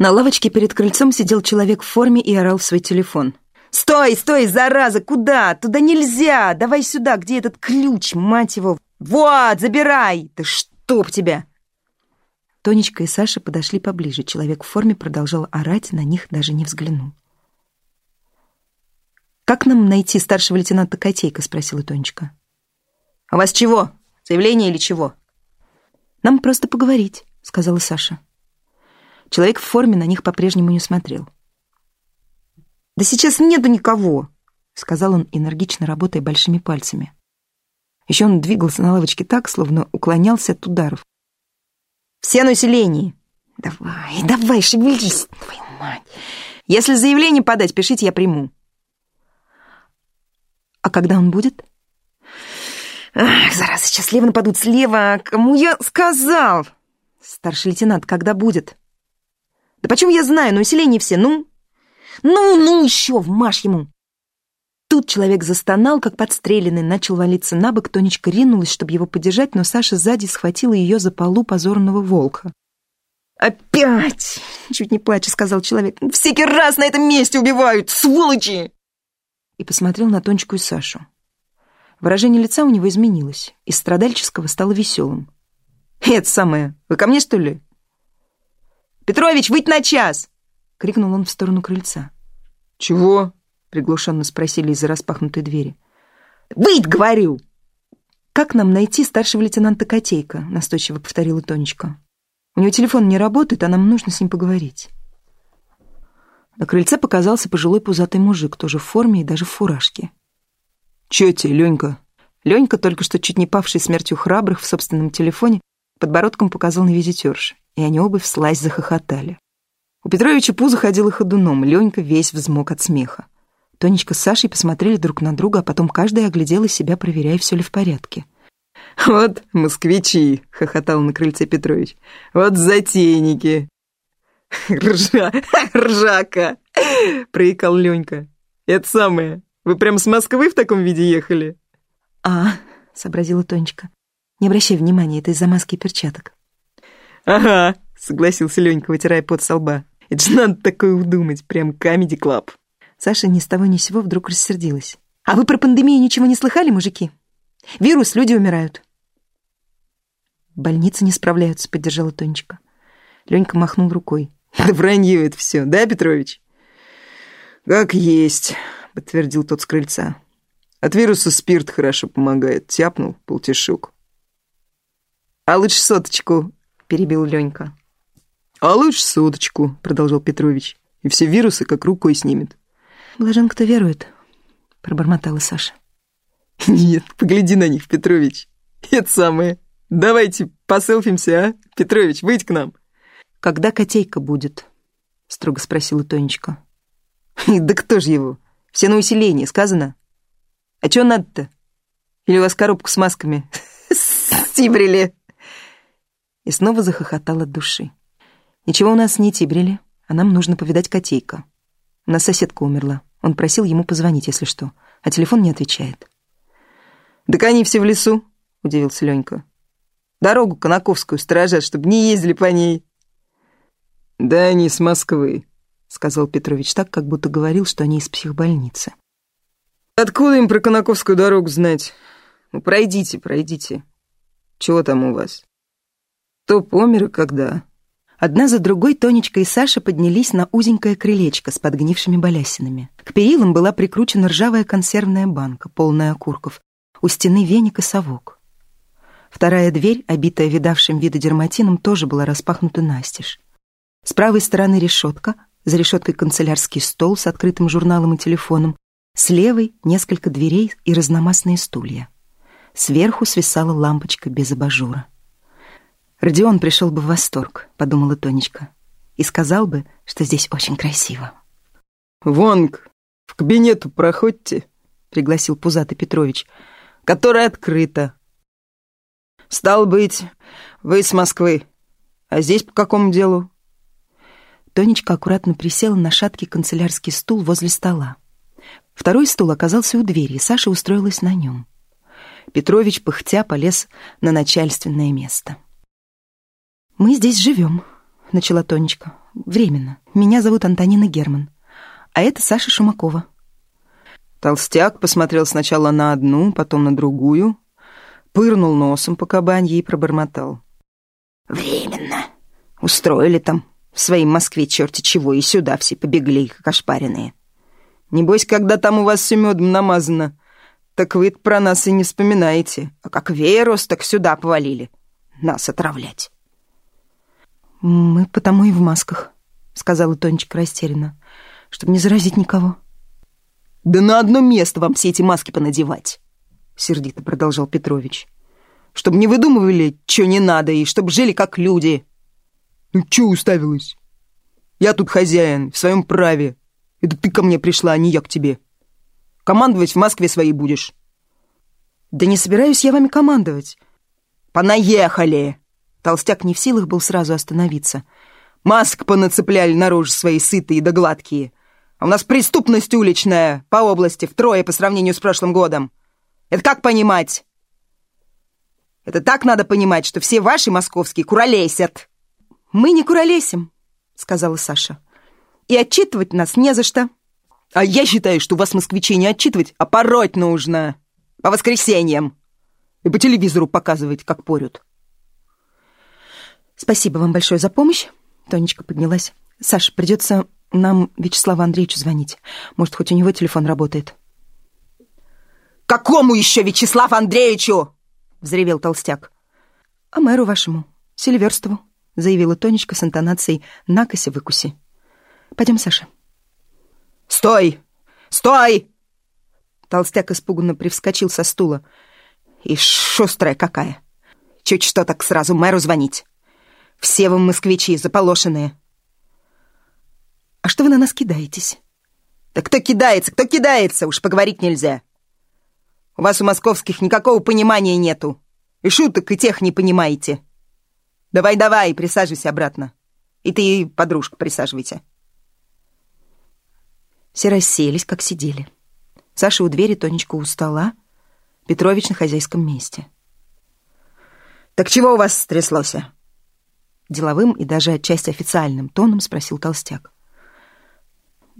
На лавочке перед крыльцом сидел человек в форме и орал в свой телефон. «Стой, стой, зараза! Куда? Туда нельзя! Давай сюда! Где этот ключ, мать его? Вот, забирай! Да чтоб тебя!» Тонечка и Саша подошли поближе. Человек в форме продолжал орать, на них даже не взглянул. «Как нам найти старшего лейтенанта Котейка?» — спросила Тонечка. «А вас чего? Заявление или чего?» «Нам просто поговорить», — сказала Саша. Человек в форме на них по-прежнему не смотрел. «Да сейчас нету никого», — сказал он, энергично работая большими пальцами. Еще он двигался на лавочке так, словно уклонялся от ударов. «Все население!» «Давай, давай, шевелись, твою мать! Если заявление подать, пишите, я приму». «А когда он будет?» «Ах, зараза, сейчас слева нападут, слева! Кому я сказал?» «Старший лейтенант, когда будет?» Да почему я знаю, но усиление все, ну? Ну, ну еще, вмажь ему!» Тут человек застонал, как подстреленный, начал валиться на бок, Тонечка ринулась, чтобы его поддержать, но Саша сзади схватила ее за полу позорного волка. «Опять!» — чуть не плача сказал человек. «Всякий раз на этом месте убивают, сволочи!» И посмотрел на Тонечку и Сашу. Выражение лица у него изменилось, из страдальческого стало веселым. «Это самое, вы ко мне, что ли?» «Петрович, выйдь на час!» — крикнул он в сторону крыльца. «Чего?» — приглушенно спросили из-за распахнутой двери. «Выйдь, говорю!» «Как нам найти старшего лейтенанта Котейка?» — настойчиво повторила Тонечка. «У него телефон не работает, а нам нужно с ним поговорить». На крыльце показался пожилой пузатый мужик, тоже в форме и даже в фуражке. «Чё тебе, Ленька?» Ленька, только что чуть не павший смертью храбрых в собственном телефоне, подбородком показал на визитерш и они оба вслазь захохотали. У Петровича пузо ходило ходуном, Ленька весь взмок от смеха. Тонечка с Сашей посмотрели друг на друга, а потом каждая оглядела себя, проверяя, все ли в порядке. «Вот москвичи!» — хохотал на крыльце Петрович. «Вот затейники!» «Ржа! Ржака!» — проикал Ленька. «Это самое. Вы прям с Москвы в таком виде ехали?» «А, — сообразила Тонечка. Не обращай внимания, это из-за маски и перчаток». «Ага», — согласился Ленька, вытирая пот со лба. «Это же надо такое удумать, прям комеди клаб». Саша ни с того ни с сего вдруг рассердилась. «А вы про пандемию ничего не слыхали, мужики? Вирус, люди умирают». «Больницы не справляются», — поддержала Тонечка. Ленька махнул рукой. «Да вранье это все, да, Петрович?» «Как есть», — подтвердил тот с крыльца. «От вируса спирт хорошо помогает. Тяпнул полтишок». «А лучше соточку», перебил Ленька. «А лучше соточку», — продолжал Петрович, «и все вирусы как рукой снимет». «Блаженка-то верует», — пробормотала Саша. «Нет, погляди на них, Петрович. Это самое. Давайте поселфимся, а? Петрович, выйдь к нам». «Когда котейка будет?» — строго спросила Тонечка. «Да кто же его? Все на усиление, сказано. А что надо-то? Или у вас коробку с масками стибрили?» и снова захохотал от души. «Ничего у нас не тибрили, а нам нужно повидать котейка. У нас соседка умерла. Он просил ему позвонить, если что, а телефон не отвечает». «Так они все в лесу», — удивился Ленька. «Дорогу Конаковскую сторожат, чтобы не ездили по ней». «Да они с Москвы», — сказал Петрович так, как будто говорил, что они из психбольницы. «Откуда им про Конаковскую дорогу знать? Ну, пройдите, пройдите. Чего там у вас?» Кто помер и когда? Одна за другой Тонечка и Саша поднялись на узенькое крылечко с подгнившими балясинами. К перилам была прикручена ржавая консервная банка, полная окурков. У стены веник и совок. Вторая дверь, обитая видавшим виды дерматином, тоже была распахнута настежь. С правой стороны решетка, за решеткой канцелярский стол с открытым журналом и телефоном, с левой несколько дверей и разномастные стулья. Сверху свисала лампочка без абажура. Родион пришел бы в восторг, подумала Тонечка, и сказал бы, что здесь очень красиво. «Вонг, в кабинету проходьте», — пригласил Пузатый Петрович, «которая открыта». «Стал быть, вы с Москвы. А здесь по какому делу?» Тонечка аккуратно присела на шаткий канцелярский стул возле стола. Второй стул оказался у двери, и Саша устроилась на нем. Петрович, пыхтя, полез на начальственное место. «Мы здесь живем», — начала Тонечка. «Временно. Меня зовут Антонина Герман. А это Саша Шумакова». Толстяк посмотрел сначала на одну, потом на другую, пырнул носом по кабанье и пробормотал. «Временно. Устроили там в своей Москве черти чего, и сюда все побегли, как ошпаренные. Небось, когда там у вас все медом намазано, так вы про нас и не вспоминаете. А как веерос, так сюда повалили. Нас отравлять». «Мы потому и в масках», — сказала Тонечка растерянно, «чтобы не заразить никого». «Да на одно место вам все эти маски понадевать», — сердито продолжал Петрович. «Чтобы не выдумывали, что не надо, и чтобы жили как люди». «Ну, чё уставилась? Я тут хозяин, в своем праве. Это ты ко мне пришла, а не я к тебе. Командовать в Москве своей будешь». «Да не собираюсь я вами командовать». «Понаехали!» Толстяк не в силах был сразу остановиться. «Маск понацепляли наружу свои сытые да гладкие. А у нас преступность уличная по области втрое по сравнению с прошлым годом. Это как понимать? Это так надо понимать, что все ваши московские куролесят». «Мы не куролесим», — сказала Саша. «И отчитывать нас не за что». «А я считаю, что вас, москвичей, не отчитывать, а пороть нужно. По воскресеньям. И по телевизору показывать, как порют». «Спасибо вам большое за помощь», — Тонечка поднялась. «Саша, придется нам Вячеславу Андреевичу звонить. Может, хоть у него телефон работает». «Какому еще Вячеславу Андреевичу?» — взревел толстяк. «А мэру вашему, Селиверстову», — заявила Тонечка с интонацией «накоси-выкуси». «Пойдем, Саша». «Стой! Стой!» Толстяк испуганно привскочил со стула. «И шустрая какая! Чуть что так сразу мэру звонить! Все вы москвичи заполошенные!» «А что вы на нас кидаетесь?» «Да кто кидается, кто кидается? Уж поговорить нельзя!» «У вас у московских никакого понимания нету. И шуток, и тех не понимаете. Давай-давай, присаживайся обратно. И ты, подружка, присаживайся». Все расселись, как сидели. Саша у двери, Тонечка у стола, Петрович на хозяйском месте. «Так чего у вас стряслось?» Деловым и даже отчасти официальным тоном спросил Толстяк.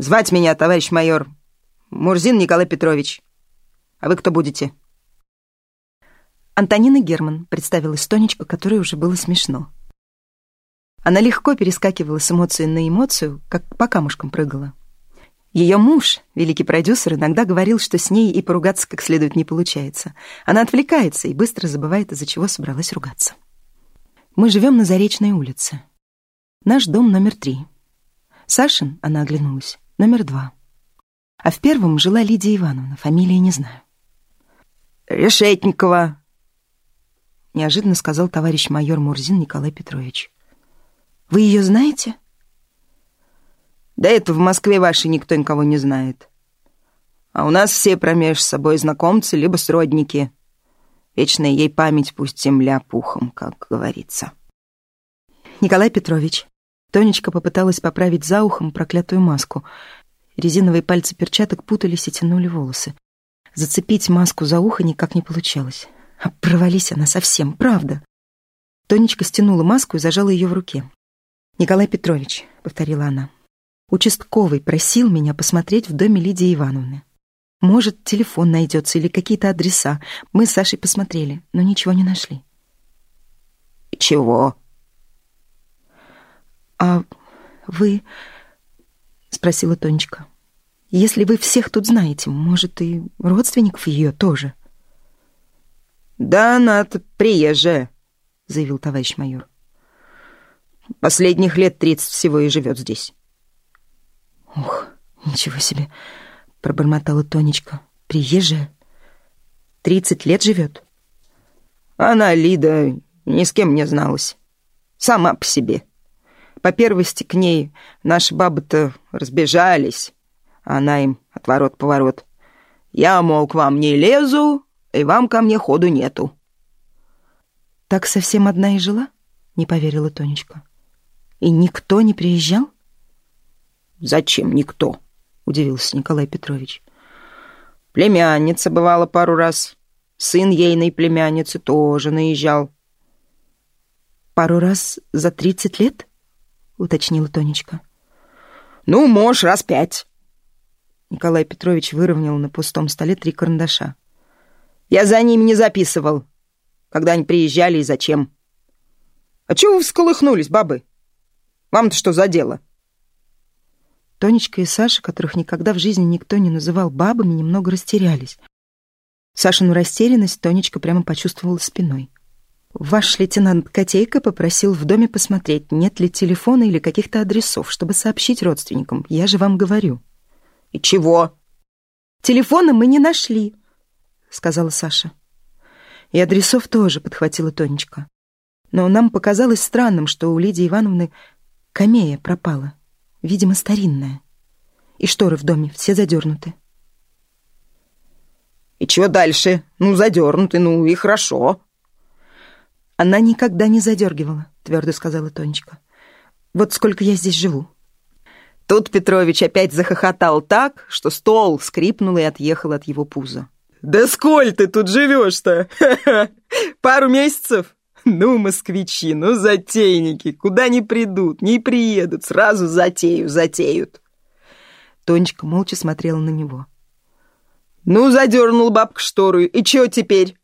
Звать меня, товарищ майор, Мурзин Николай Петрович. А вы кто будете?» Антонина Герман представилась Тонечка, которой уже было смешно. Она легко перескакивала с эмоции на эмоцию, как по камушкам прыгала. Ее муж, великий продюсер, иногда говорил, что с ней и поругаться как следует не получается. Она отвлекается и быстро забывает, из-за чего собралась ругаться. Мы живем на Заречной улице. Наш дом номер три. Сашин, она оглянулась, номер два. А в первом жила Лидия Ивановна, фамилии не знаю. «Решетникова», — неожиданно сказал товарищ майор Мурзин Николай Петрович. «Вы ее знаете?» «Да это в Москве вашей никто никого не знает. А у нас все промеж собой знакомцы, либо сродники. Вечная ей память, пусть земля пухом, как говорится». «Николай Петрович», Тонечка попыталась поправить за ухом проклятую маску. Резиновые пальцы перчаток путались и тянули волосы. Зацепить маску за ухо никак не получалось. А провались она совсем, правда. Тонечка стянула маску и зажала ее в руке. «Николай Петрович», — повторила она, — «участковый просил меня посмотреть в доме Лидии Ивановны. Может, телефон найдется или какие-то адреса. Мы с Сашей посмотрели, но ничего не нашли». «Чего?» «А вы...» — спросила Тонечка. «Если вы всех тут знаете, может, и родственников ее тоже?» «Да она-то приезжая», — заявил товарищ майор. «Последних лет тридцать всего и живет здесь». «Ух, ничего себе!» — пробормотала Тонечка. «Приезжая? Тридцать лет живет?» «Она, Лида, ни с кем не зналась. Сама по себе». По первости к ней наши бабы-то разбежались, а она им отворот-поворот. Я, мол, к вам не лезу, и вам ко мне ходу нету. «Так совсем одна и жила?» — не поверила Тонечка. «И никто не приезжал?» «Зачем никто?» — удивился Николай Петрович. Племянница бывала пару раз. Сын ейной племянницы тоже наезжал. «Пару раз за тридцать лет?» — уточнила Тонечка. «Ну, можешь, раз пять». Николай Петрович выровнял на пустом столе три карандаша. «Я за ними не записывал, когда они приезжали и зачем. А чего вы всколыхнулись, бабы? Вам-то что за дело?» Тонечка и Саша, которых никогда в жизни никто не называл бабами, немного растерялись. Сашину растерянность Тонечка прямо почувствовала спиной. Ваш лейтенант Котейка попросил в доме посмотреть, нет ли телефона или каких-то адресов, чтобы сообщить родственникам. Я же вам говорю. И чего? Телефона мы не нашли, сказала Саша. И адресов тоже, подхватила Тонечка. Но нам показалось странным, что у Лидии Ивановны камея пропала. Видимо, старинная. И шторы в доме все задернуты. И чего дальше? Ну, задернуты, ну и хорошо. Она никогда не задергивала, твердо сказала Тонечка. Вот сколько я здесь живу. Тут Петрович опять захохотал так, что стол скрипнул и отъехал от его пуза. «Да сколь ты тут живешь-то? Пару месяцев? Ну, москвичи, ну, затейники, куда не придут, не приедут, сразу затею затеют. Тонечка молча смотрела на него. Ну, задернул бабка штору, и чё теперь?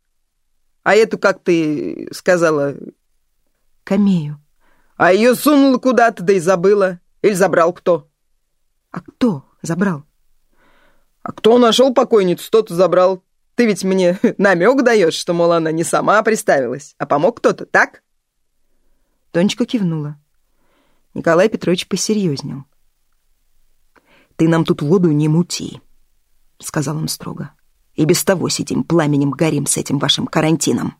А эту, как ты сказала... Камею. А ее сунула куда-то, да и забыла. Или забрал кто? А кто забрал? А кто нашел покойницу, тот и забрал. Ты ведь мне намек даешь, что, мол, она не сама приставилась, а помог кто-то, так?» Тонечка кивнула. Николай Петрович посерьезнел. «Ты нам тут воду не мути», — сказал он строго. «И без того сидим, пламенем горим с этим вашим карантином.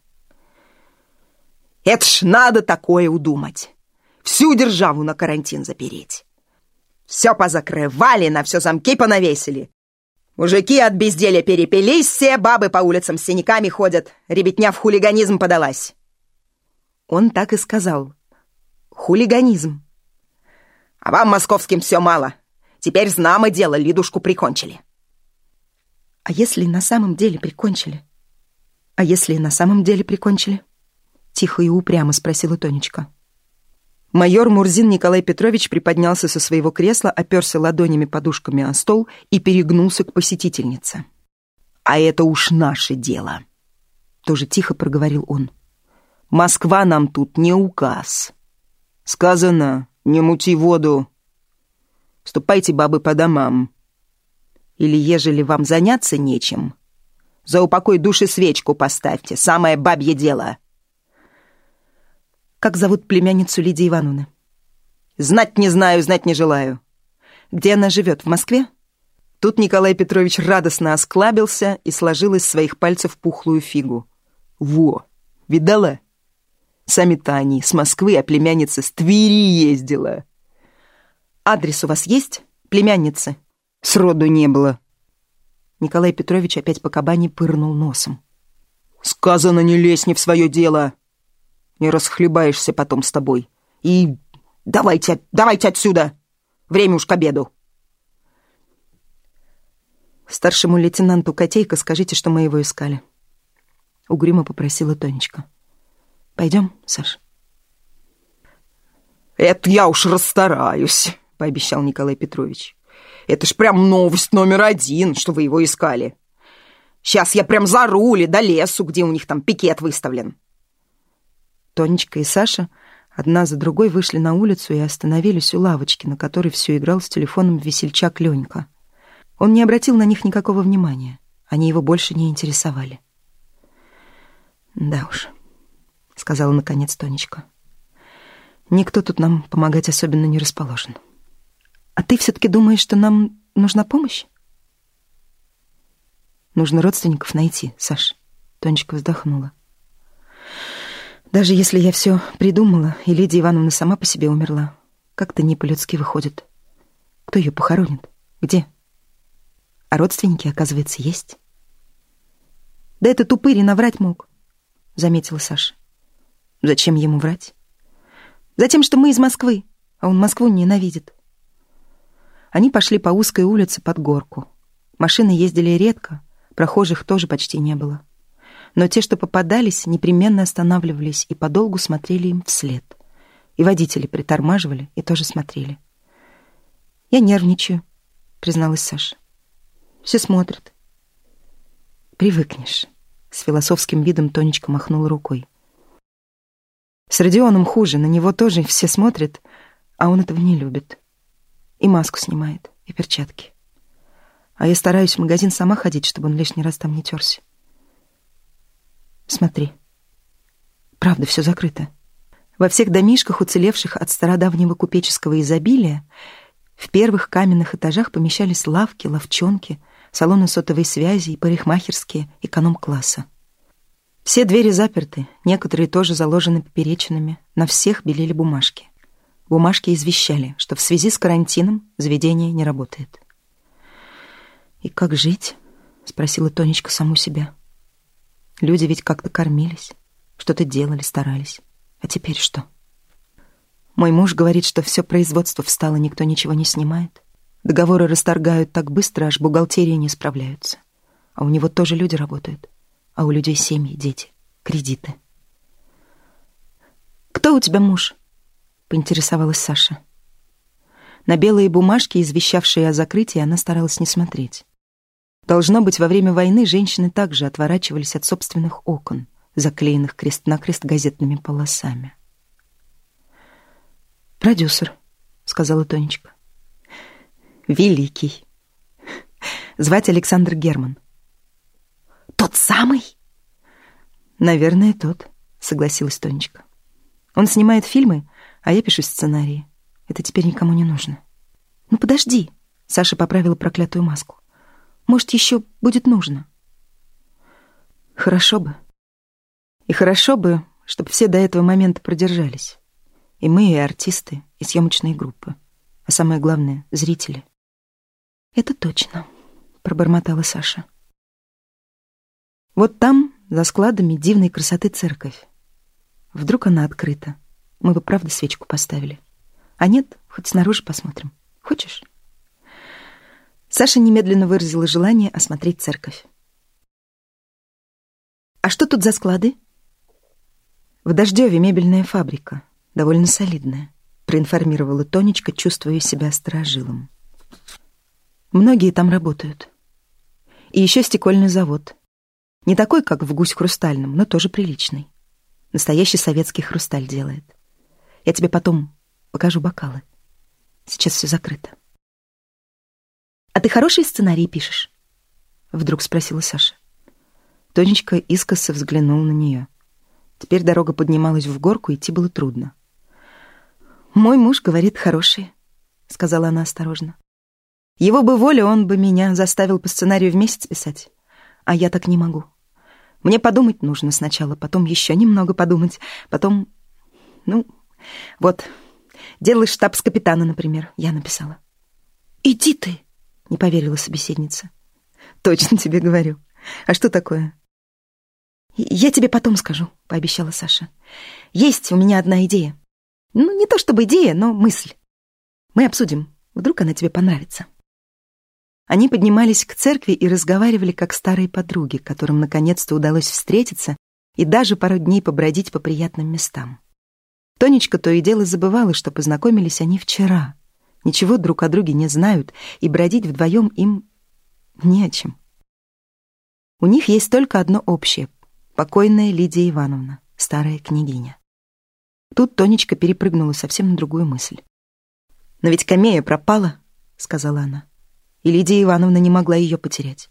Это ж надо такое удумать. Всю державу на карантин запереть. Все позакрывали, на все замки понавесили. Мужики от безделия перепились все, бабы по улицам с синяками ходят. Ребятня в хулиганизм подалась. Он так и сказал. Хулиганизм. А вам, московским, все мало. Теперь знамо дело, Лидушку прикончили. А если на самом деле прикончили? А если на самом деле прикончили? Тихо и упрямо спросила Тонечка. Майор Мурзин Николай Петрович приподнялся со своего кресла, оперся ладонями подушками о стол и перегнулся к посетительнице. «А это уж наше дело», — тоже тихо проговорил он. «Москва нам тут не указ. Сказано, не мути воду. Ступайте, бабы, по домам. Или, ежели вам заняться нечем, за упокой души свечку поставьте, самое бабье дело». Как зовут племянницу Лидии Ивановны? Знать не знаю, знать не желаю. Где она живет, в Москве? Тут Николай Петрович радостно осклабился и сложил из своих пальцев пухлую фигу. Во, видала? Сами-то они с Москвы, а племянница с Твери ездила. Адрес у вас есть, племянницы? Сроду не было. Николай Петрович опять по кабане пырнул носом. Сказано, не лезь не в свое дело. Не расхлебаешься потом с тобой. И давайте, давайте отсюда. Время уж к обеду. Старшему лейтенанту Котейко скажите, что мы его искали. Угрюмо попросила Тонечка. Пойдем, Саш? Это я уж расстараюсь, пообещал Николай Петрович. Это ж прям новость номер один, что вы его искали. Сейчас я прям за рули до лесу, где у них там пикет выставлен. Тонечка и Саша одна за другой вышли на улицу и остановились у лавочки, на которой все играл с телефоном весельчак Ленька. Он не обратил на них никакого внимания. Они его больше не интересовали. «Да уж», — сказала наконец Тонечка. «Никто тут нам помогать особенно не расположен. А ты все-таки думаешь, что нам нужна помощь?» «Нужно родственников найти, Саш», — Тонечка вздохнула. Даже если я все придумала, и Лидия Ивановна сама по себе умерла, как-то не по-людски выходит. Кто ее похоронит? Где? А родственники, оказывается, есть. Да этот упырь наврать мог, заметила Саша. Зачем ему врать? Затем, что мы из Москвы, а он Москву ненавидит. Они пошли по узкой улице под горку. Машины ездили редко, Прохожих тоже почти не было. Но те, что попадались, непременно останавливались и подолгу смотрели им вслед. И водители притормаживали и тоже смотрели. «Я нервничаю», — призналась Саша. «Все смотрят». «Привыкнешь», — с философским видом Тонечка махнула рукой. «С Родионом хуже, на него тоже все смотрят, а он этого не любит. И маску снимает, и перчатки. А я стараюсь в магазин сама ходить, чтобы он лишний раз там не терся. Смотри. Правда, все закрыто. Во всех домишках, уцелевших от стародавнего купеческого изобилия, в первых каменных этажах помещались лавки, ловчонки, салоны сотовой связи и парикмахерские эконом-класса. Все двери заперты, некоторые тоже заложены поперечинами, на всех белели бумажки. Бумажки извещали, что в связи с карантином заведение не работает. «И как жить?» — спросила Тонечка саму себя. «Люди ведь как-то кормились, что-то делали, старались. А теперь что?» Мой муж говорит, что все производство встало, никто ничего не снимает. Договоры расторгают так быстро, аж бухгалтерии не справляются. А у него тоже люди работают. А у людей семьи, дети, кредиты. «Кто у тебя муж?» — поинтересовалась Саша. На белые бумажки, извещавшие о закрытии, она старалась не смотреть. Должно быть, во время войны женщины также отворачивались от собственных окон, заклеенных крест-накрест газетными полосами. «Продюсер», — сказала Тонечка. «Великий. Звать Александр Герман». «Тот самый?» «Наверное, тот», — согласилась Тонечка. «Он снимает фильмы, а я пишу сценарии. Это теперь никому не нужно». «Ну, подожди», — Саша поправила проклятую маску. «Может, еще будет нужно?» «Хорошо бы. И хорошо бы, чтобы все до этого момента продержались». И мы, и артисты, и съемочные группы. А самое главное — зрители. «Это точно», — пробормотала Саша. Вот там, за складами дивной красоты церковь. Вдруг она открыта. Мы бы правда свечку поставили. А нет, хоть снаружи посмотрим. Хочешь? Саша немедленно выразила желание осмотреть церковь. «А что тут за склады?» В Дождеве мебельная фабрика довольно солидная», — проинформировала Тонечка, чувствуя себя сторожилом. «Многие там работают. И еще стекольный завод. Не такой, как в «Гусь хрустальном», но тоже приличный. Настоящий советский хрусталь делает. Я тебе потом покажу бокалы. Сейчас все закрыто». «А ты хорошие сценарии пишешь?» — вдруг спросила Саша. Тонечка искоса взглянула на нее. Теперь дорога поднималась в горку, идти было трудно. «Мой муж говорит хорошие», — сказала она осторожно. «Его бы воля, он бы меня заставил по сценарию в месяц писать. А я так не могу. Мне подумать нужно сначала, потом еще немного подумать, потом... Ну, вот, делай штаб с капитана, например, я написала». «Иди ты!» — не поверила собеседница. «Точно тебе говорю. А что такое?» «Я тебе потом скажу», — пообещала Саша. «Есть у меня одна идея. Ну, не то чтобы идея, но мысль. Мы обсудим. Вдруг она тебе понравится. Они поднимались к церкви и разговаривали как старые подруги, которым наконец-то удалось встретиться и даже пару дней побродить по приятным местам. Тонечка то и дело забывала, что познакомились они вчера. Ничего друг о друге не знают, и бродить вдвоем им не о чем. У них есть только одно общее — покойная Лидия Ивановна, старая княгиня. Тут Тонечка перепрыгнула совсем на другую мысль. «Но ведь Камея пропала», — сказала она. И Лидия Ивановна не могла ее потерять.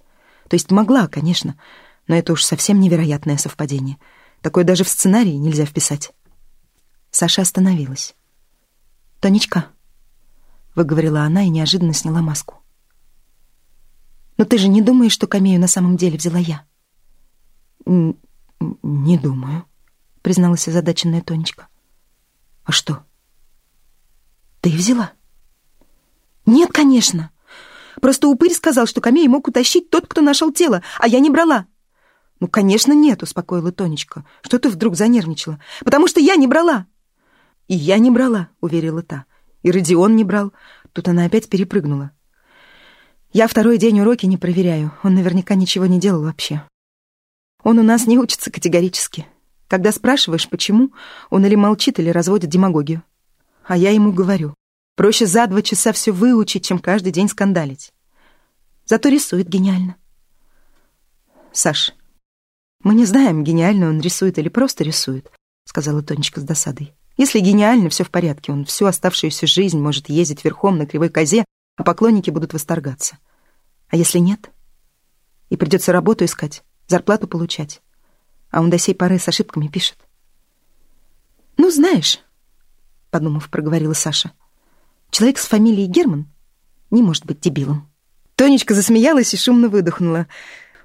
То есть могла, конечно, но это уж совсем невероятное совпадение. Такое даже в сценарии нельзя вписать. Саша остановилась. «Тонечка», — выговорила она и неожиданно сняла маску. «Но ты же не думаешь, что Камею на самом деле взяла я?» «Не думаю», — призналась озадаченная Тонечка. А что? Ты взяла? Нет, конечно. Просто упырь сказал, что камей мог утащить тот, кто нашел тело, а я не брала. Ну, конечно, нет, успокоила Тонечка. Что ты вдруг занервничала? Потому что я не брала. И я не брала, уверила та. И Родион не брал. Тут она опять перепрыгнула. Я второй день уроки не проверяю. Он наверняка ничего не делал вообще. Он у нас не учится категорически. Когда спрашиваешь, почему, он или молчит, или разводит демагогию. А я ему говорю, проще за два часа все выучить, чем каждый день скандалить. Зато рисует гениально. Саш, мы не знаем, гениально он рисует или просто рисует, сказала Тонечка с досадой. Если гениально, все в порядке, он всю оставшуюся жизнь может ездить верхом на кривой козе, а поклонники будут восторгаться. А если нет? И придется работу искать, зарплату получать. А он до сей поры с ошибками пишет. «Ну, знаешь», — подумав, проговорила Саша, «человек с фамилией Герман не может быть дебилом». Тонечка засмеялась и шумно выдохнула.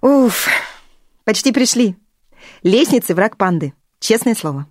«Уф, почти пришли. Лестницы — враг панды, честное слово».